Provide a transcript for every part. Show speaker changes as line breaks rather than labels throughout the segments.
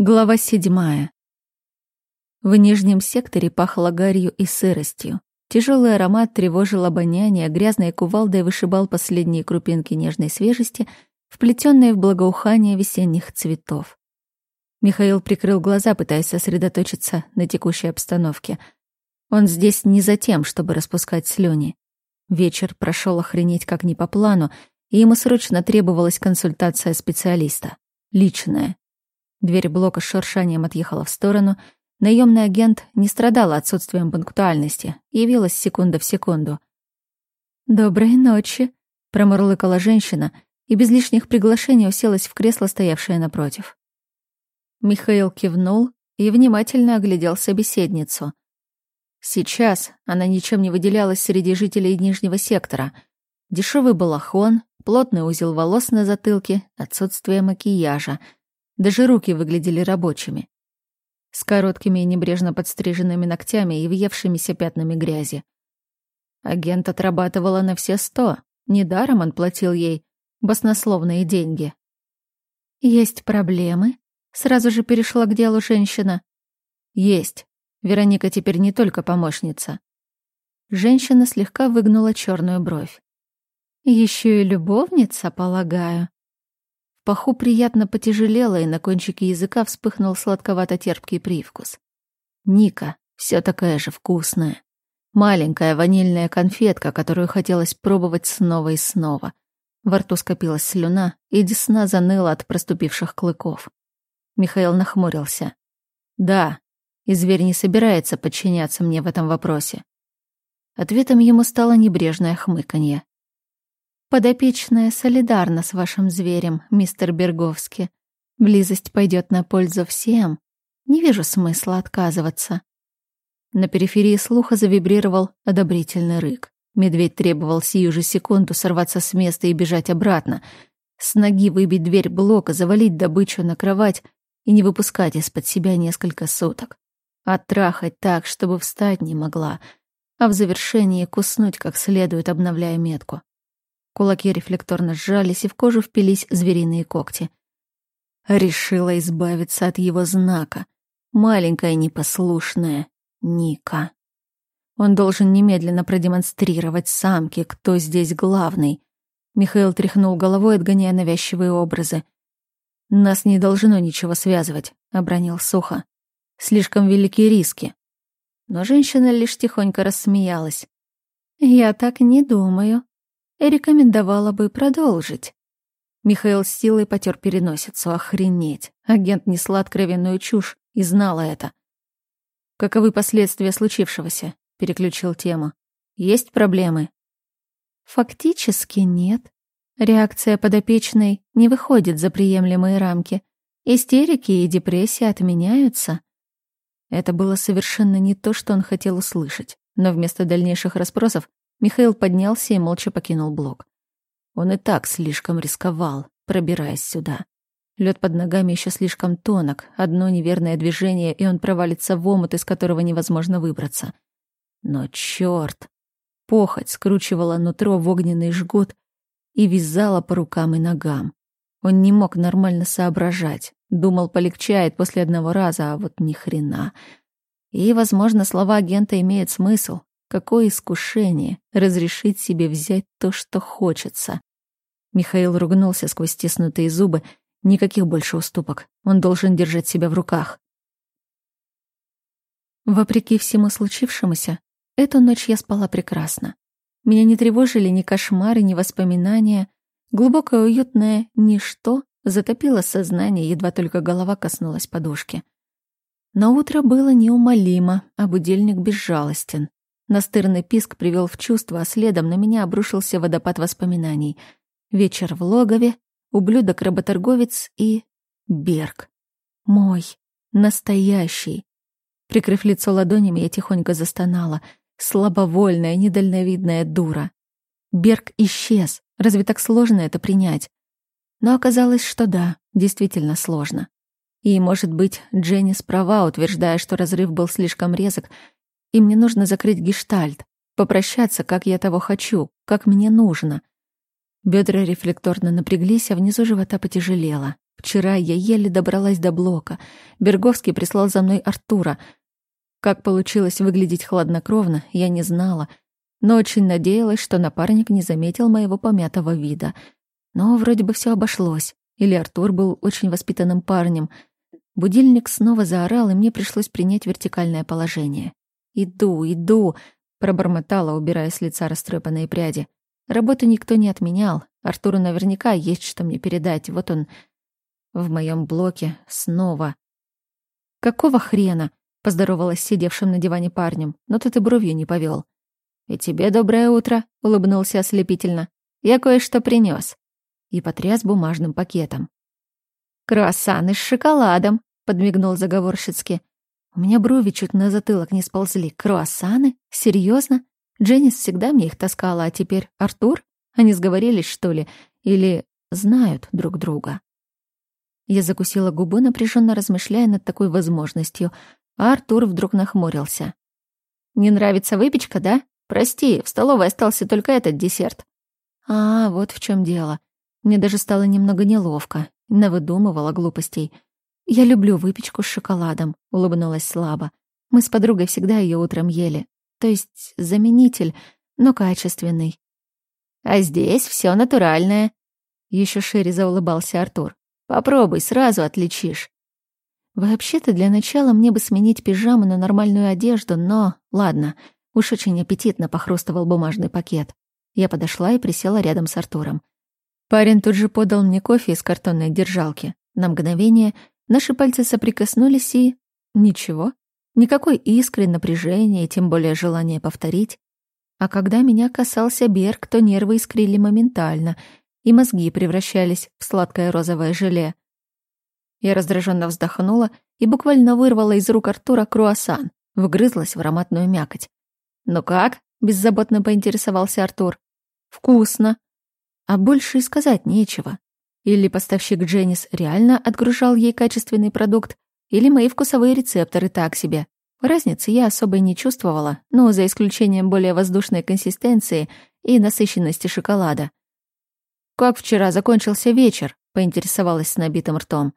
Глава седьмая. В нижнем секторе пахло гарью и сыростью. Тяжелый аромат тревожил обоняние, грязной кувалдой вышибал последние крупинки нежной свежести, вплетенные в благоухание весенних цветов. Михаил прикрыл глаза, пытаясь сосредоточиться на текущей обстановке. Он здесь не за тем, чтобы распускать слюни. Вечер прошел охренеть как не по плану, и ему срочно требовалась консультация специалиста. Личная, Дверь блока с шуршанием отъехала в сторону. Наемный агент не страдала отсутствием пунктуальности, явилась секунда в секунду. «Доброй ночи», — промурлыкала женщина и без лишних приглашений уселась в кресло, стоявшее напротив. Михаил кивнул и внимательно оглядел собеседницу. Сейчас она ничем не выделялась среди жителей Нижнего сектора. Дешевый балахон, плотный узел волос на затылке, отсутствие макияжа — даже руки выглядели рабочими. С короткими и небрежно подстриженными ногтями и въевшимися пятнами грязи. Агент отрабатывала на все сто. Недаром он платил ей баснословные деньги. «Есть проблемы?» Сразу же перешла к делу женщина. «Есть. Вероника теперь не только помощница». Женщина слегка выгнула черную бровь. Еще и любовница, полагаю паху приятно потяжелело, и на кончике языка вспыхнул сладковато-терпкий привкус. Ника, все такая же вкусная. Маленькая ванильная конфетка, которую хотелось пробовать снова и снова. Во рту скопилась слюна, и десна заныла от проступивших клыков. Михаил нахмурился. «Да, и зверь не собирается подчиняться мне в этом вопросе». Ответом ему стало небрежное хмыканье. Подопечная солидарна с вашим зверем, мистер Берговский. Близость пойдет на пользу всем. Не вижу смысла отказываться. На периферии слуха завибрировал одобрительный рык. Медведь требовал сию же секунду сорваться с места и бежать обратно. С ноги выбить дверь блока, завалить добычу на кровать и не выпускать из-под себя несколько суток. Оттрахать так, чтобы встать не могла, а в завершении куснуть как следует, обновляя метку. Кулаки рефлекторно сжались, и в кожу впились звериные когти. Решила избавиться от его знака. Маленькая непослушная Ника. Он должен немедленно продемонстрировать самке, кто здесь главный. Михаил тряхнул головой, отгоняя навязчивые образы. «Нас не должно ничего связывать», — обронил сухо. «Слишком велики риски». Но женщина лишь тихонько рассмеялась. «Я так не думаю», рекомендовала бы продолжить. Михаил с силой потер переносицу. Охренеть. Агент несла откровенную чушь и знала это. «Каковы последствия случившегося?» — переключил тему. «Есть проблемы?» «Фактически нет. Реакция подопечной не выходит за приемлемые рамки. Истерики и депрессия отменяются». Это было совершенно не то, что он хотел услышать, но вместо дальнейших расспросов Михаил поднялся и молча покинул блок. Он и так слишком рисковал, пробираясь сюда. Лед под ногами еще слишком тонок, одно неверное движение, и он провалится в омут, из которого невозможно выбраться. Но черт! Похоть скручивала нутро в огненный жгут и вязала по рукам и ногам. Он не мог нормально соображать. Думал, полегчает после одного раза, а вот ни хрена. И, возможно, слова агента имеют смысл. Какое искушение разрешить себе взять то, что хочется. Михаил ругнулся сквозь стиснутые зубы. Никаких больше уступок. Он должен держать себя в руках. Вопреки всему случившемуся, эту ночь я спала прекрасно. Меня не тревожили ни кошмары, ни воспоминания. Глубокое уютное ничто затопило сознание, едва только голова коснулась подушки. Но утро было неумолимо, а будильник безжалостен. Настырный писк привел в чувство, а следом на меня обрушился водопад воспоминаний. Вечер в логове, ублюдок-работорговец и... Берг. Мой. Настоящий. Прикрыв лицо ладонями, я тихонько застонала. Слабовольная, недальновидная дура. Берг исчез. Разве так сложно это принять? Но оказалось, что да, действительно сложно. И, может быть, Дженни справа, утверждая, что разрыв был слишком резок, и мне нужно закрыть гештальт, попрощаться, как я того хочу, как мне нужно. Бедра рефлекторно напряглись, а внизу живота потяжелело. Вчера я еле добралась до блока. Берговский прислал за мной Артура. Как получилось выглядеть хладнокровно, я не знала, но очень надеялась, что напарник не заметил моего помятого вида. Но вроде бы все обошлось. Или Артур был очень воспитанным парнем. Будильник снова заорал, и мне пришлось принять вертикальное положение. «Иду, иду», — пробормотала, убирая с лица растрепанные пряди. Работу никто не отменял. Артуру наверняка есть что мне передать. Вот он в моем блоке снова. «Какого хрена?» — поздоровалась с сидевшим на диване парнем, но тот и бровью не повел. «И тебе доброе утро», — улыбнулся ослепительно. «Я кое-что принес и потряс бумажным пакетом. «Круассаны с шоколадом», — подмигнул заговорщицки. У меня брови чуть на затылок не сползли. «Круассаны? Серьезно? Дженнис всегда мне их таскала, а теперь Артур? Они сговорились, что ли? Или знают друг друга?» Я закусила губу, напряженно размышляя над такой возможностью, а Артур вдруг нахмурился. «Не нравится выпечка, да? Прости, в столовой остался только этот десерт». «А, вот в чем дело. Мне даже стало немного неловко. Навыдумывала глупостей. «Я люблю выпечку с шоколадом», — улыбнулась слабо. «Мы с подругой всегда ее утром ели. То есть заменитель, но качественный». «А здесь все натуральное», — еще шире заулыбался Артур. «Попробуй, сразу отличишь». Вообще-то для начала мне бы сменить пижаму на нормальную одежду, но ладно, уж очень аппетитно похрустывал бумажный пакет. Я подошла и присела рядом с Артуром. Парень тут же подал мне кофе из картонной держалки. На мгновение наши пальцы соприкоснулись и... Ничего. Никакой искры, напряжения тем более желания повторить. А когда меня касался Берг, то нервы искрили моментально, и мозги превращались в сладкое розовое желе. Я раздраженно вздохнула и буквально вырвала из рук Артура круассан, вгрызлась в ароматную мякоть. «Ну как?» — беззаботно поинтересовался Артур. «Вкусно», а больше и сказать нечего. Или поставщик Дженнис реально отгружал ей качественный продукт, или мои вкусовые рецепторы так себе. Разницы я особо и не чувствовала, но за исключением более воздушной консистенции и насыщенности шоколада. «Как вчера закончился вечер?» — поинтересовалась с набитым ртом.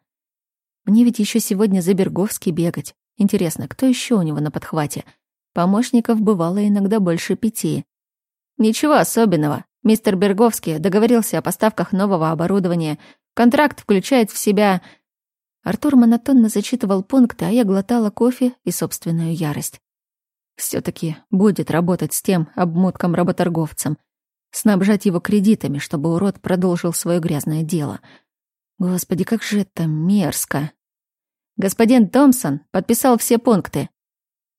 «Мне ведь еще сегодня за Берговский бегать. Интересно, кто еще у него на подхвате? Помощников бывало иногда больше пяти». «Ничего особенного», Мистер Берговский договорился о поставках нового оборудования. Контракт включает в себя... Артур монотонно зачитывал пункты, а я глотала кофе и собственную ярость. все таки будет работать с тем обмотком-работорговцем. Снабжать его кредитами, чтобы урод продолжил свое грязное дело. Господи, как же это мерзко. Господин Томпсон подписал все пункты.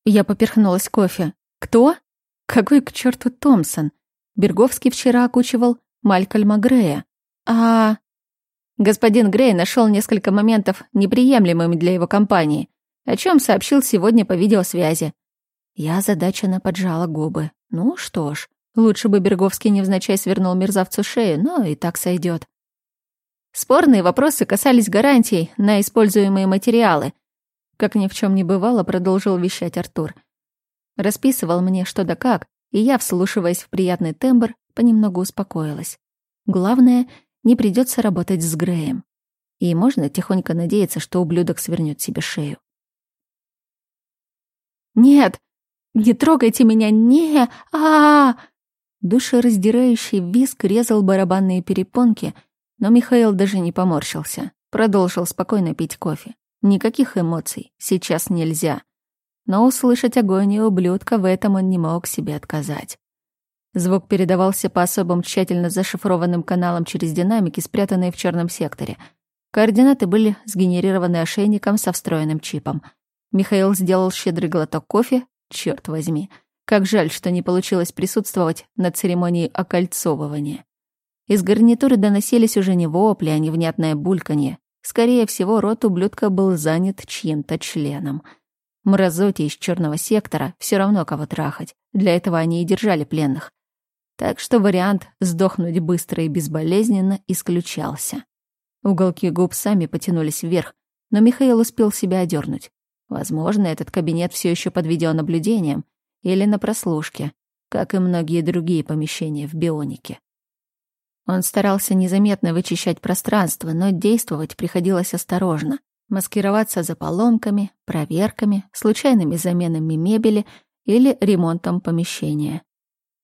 Я поперхнулась кофе. Кто? Какой к черту Томпсон? Берговский вчера окучивал Малькольма Грея. А... Господин Грей нашел несколько моментов неприемлемыми для его компании, о чем сообщил сегодня по видеосвязи. Я озадаченно поджала губы. Ну что ж, лучше бы Берговский невзначай свернул мерзавцу шею, но и так сойдет. Спорные вопросы касались гарантий на используемые материалы. Как ни в чем не бывало, продолжил вещать Артур. Расписывал мне что да как, и я, вслушиваясь в приятный тембр, понемногу успокоилась. Главное, не придется работать с Греем. И можно тихонько надеяться, что ублюдок свернет себе шею. «Нет! Не трогайте меня! Не! а, -а, -а Душераздирающий виск резал барабанные перепонки, но Михаил даже не поморщился. Продолжил спокойно пить кофе. Никаких эмоций. Сейчас нельзя но услышать огонь ублюдка в этом он не мог себе отказать. Звук передавался по особым тщательно зашифрованным каналам через динамики, спрятанные в черном секторе. Координаты были сгенерированы ошейником со встроенным чипом. Михаил сделал щедрый глоток кофе. Черт возьми, как жаль, что не получилось присутствовать на церемонии окольцовывания. Из гарнитуры доносились уже не вопли, а невнятное бульканье. Скорее всего, рот ублюдка был занят чьим-то членом — Мразоте из черного сектора все равно кого трахать. Для этого они и держали пленных. Так что вариант сдохнуть быстро и безболезненно исключался. Уголки губ сами потянулись вверх, но Михаил успел себя одернуть. Возможно, этот кабинет все еще под видеонаблюдением или на прослушке, как и многие другие помещения в бионике. Он старался незаметно вычищать пространство, но действовать приходилось осторожно. Маскироваться за поломками, проверками, случайными заменами мебели или ремонтом помещения.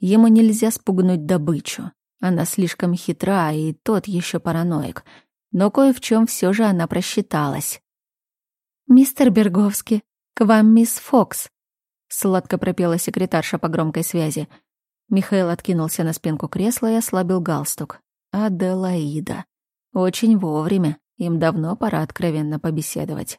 Ему нельзя спугнуть добычу. Она слишком хитра, и тот еще параноик. Но кое в чем все же она просчиталась. «Мистер Берговский, к вам мисс Фокс», — сладко пропела секретарша по громкой связи. Михаил откинулся на спинку кресла и ослабил галстук. Аделаида. Очень вовремя. Им давно пора откровенно побеседовать.